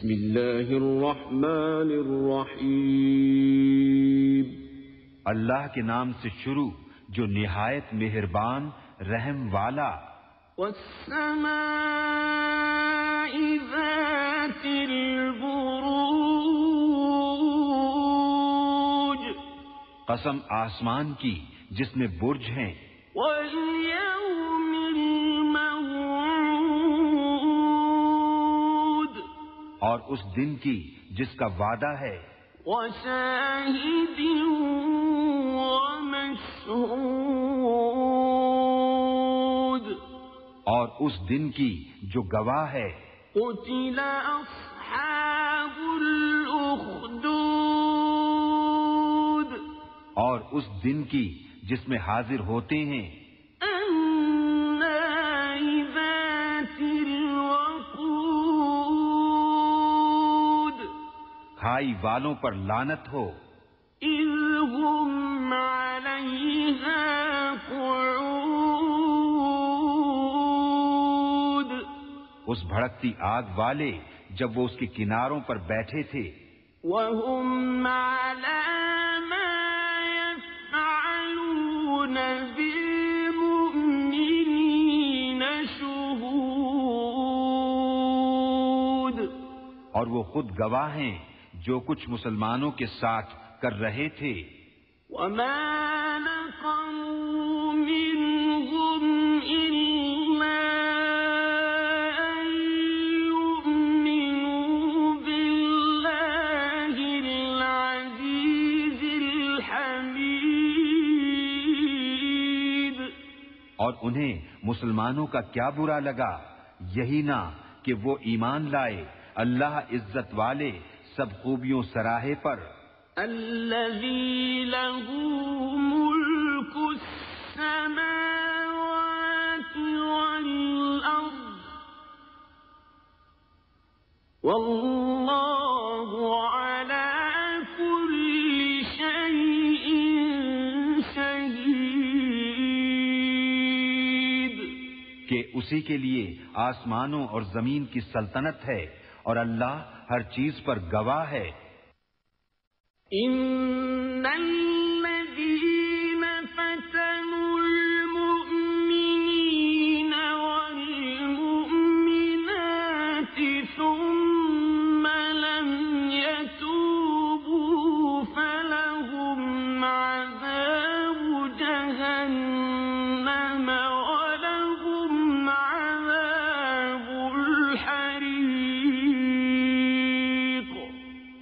بسم الله الرحمن الرحيم اللہ کے نام سے شروع جو نہایت مہربان رحم والا۔ والسماء ذات البروج۔ قسم آسمان کی جس میں برج ہیں۔ واليوم اور اس دن کی جس کا وعدہ ہے۔ وشاهد ومشهود اور اس دن کی جو گواہ ہے۔ قتل أصحاب الأخدود۔ اور اس دن کی جس میں حاضر ہوتے ہیں۔ کھائی والوں پر لانت ہو۔ هم قعود۔ اس بھڑکتی آگ والے جب وہ اس کے کناروں پر بیٹھے تھے۔ وهم على ما يفعلون بالمؤمنين شهود۔ اور وہ خود گواہ ہیں۔ جو کچھ مسلمانوں کے ساتھ کر رہے تھے۔ وما نقموا منهم إلا أن يؤمنوا بالله العزيز الحميد۔ اور انہیں مسلمانوں کا کیا برا لگا؟ یہی نہ کہ وہ ایمان لائے اللہ عزت والے۔ سب خوبیوں سراہے پر۔ الذي له ملك السماوات والأرض والله على كل شيء شهيد۔ کہ اسی کے لیے آسمانوں اور زمین کی سلطنت ہے۔ اور اللہ ہر چیز پر گواہ ہے۔ إن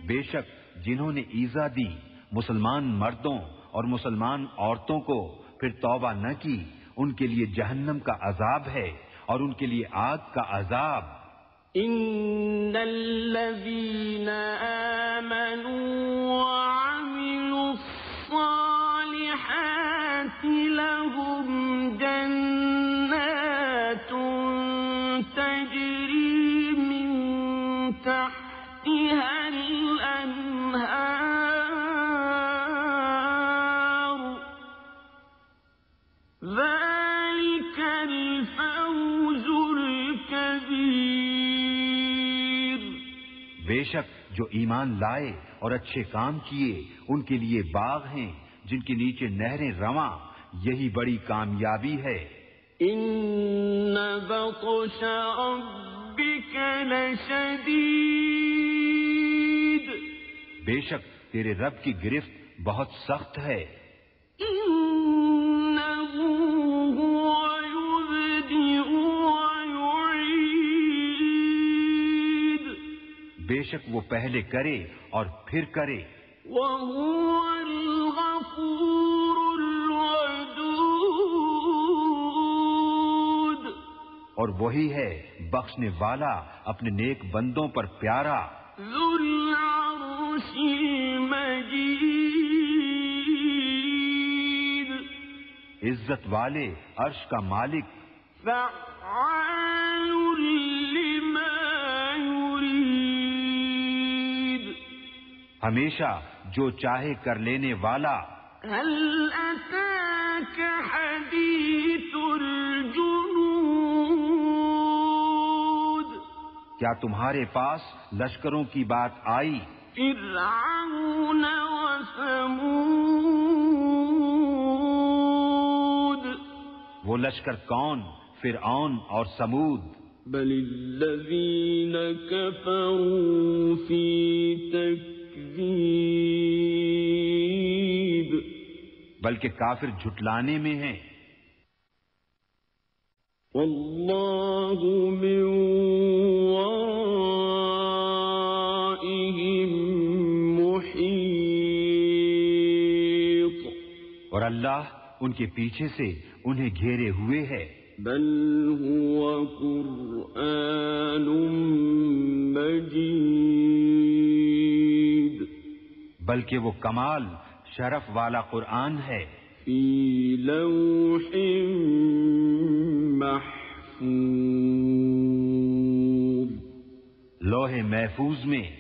بے شک جنہوں نے ایزا دی، مسلمان مردوں اور مسلمان عورتوں کو پھر توبہ نہ کی، ان کے لیے جہنم کا عذاب ہے اور ان کے لیے آگ کا عذاب۔ ان الذين آمنوا الفوز الكبير۔ بے شک جو ایمان لائے اور اچھے کام کیے ان کے لیے باغ ہیں جن کے نیچے نہریں رواں یہی بڑی کامیابی ہے۔ إن بطش ربك لشديد بے شک تیرے رب کی گرفت بہت سخت ہے۔ شک وہ پہلے کرے اور پھر کرے۔ وهو الغفور الودود۔ اور وہی ہے بخشنے والا اپنے نیک بندوں پر پیارا۔ المجيد۔ عزت والے عرش کا مالک۔ فعال ہمیشہ جو چاہے کر لینے والا۔ الجنود؟ کیا تمہارے پاس لشکروں کی بات آئی؟ فرعون وثمود۔ وہ لشکر کون؟ فرعون اور سمود۔ بل الذين كفروا في تكذيب بلکہ کافر جھٹلانے میں ہیں۔ والله من محيط۔ اور اللہ ان کے پیچھے سے انہیں گھیرے ہوئے ہے۔ بل هو قرآن مجيد۔ بلکہ وہ کمال شرف والا قرآن ہے۔ في لوح محفوظ۔ لوح محفوظ میں